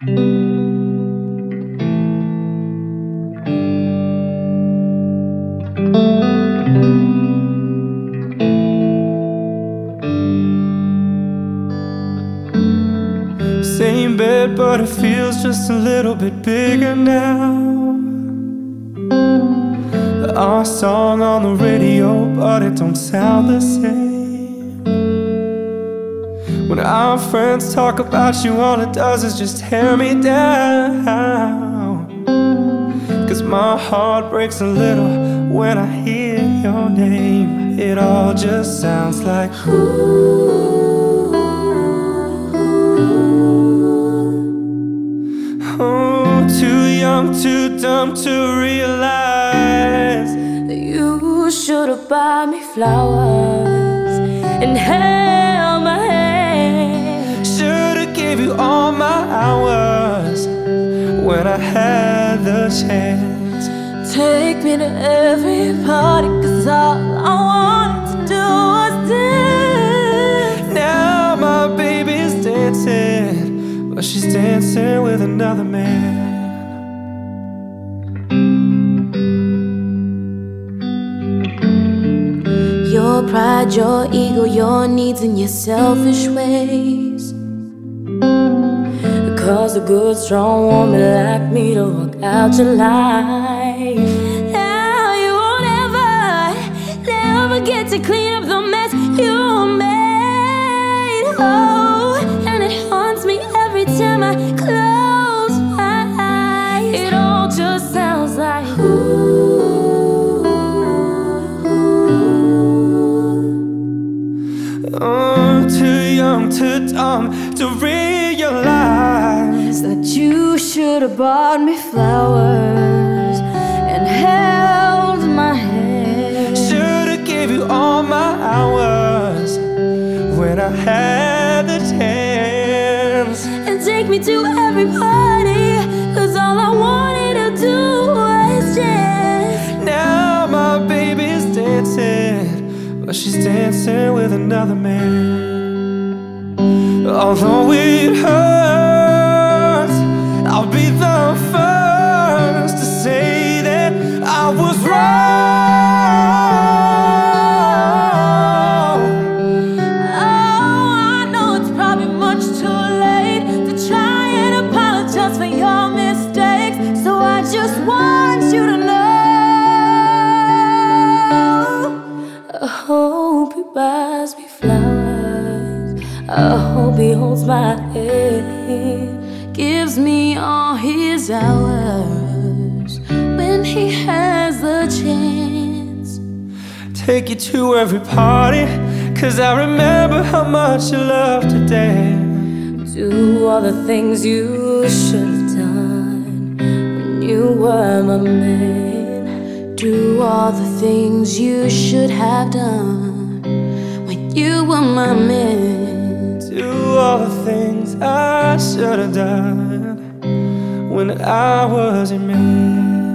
Same bed, but it feels just a little bit bigger now. Our song on the radio, but it don't sound the same. Our friends talk about you, all it does is just tear me down. Cause my heart breaks a little when I hear your name. It all just sounds like ooh, Oh, too young, too dumb to realize that you should have bought me flowers and held when I had the chance. Take me to every party, cause all I wanted to do was dance. Now my baby's dancing, but she's dancing with another man. Your pride, your ego, your needs, and your selfish ways. Cause a good, strong woman like me to walk out your life. Now you won't ever, never get to clean up the mess you made. Oh, Oh, too young, too dumb to realize that you should have bought me flowers and held my hand. Should've gave you all my hours when I had the chance. And take me to every party, but she's dancing with another man. Although it hurts, flowers. I hope he holds my hand, gives me all his hours when he has the chance. Take you to every party, cause I remember how much you loved to dance. Do all the things you should have done when you were my man. Do all the things you should have done you were my man. Do all the things I should have done when I was your man.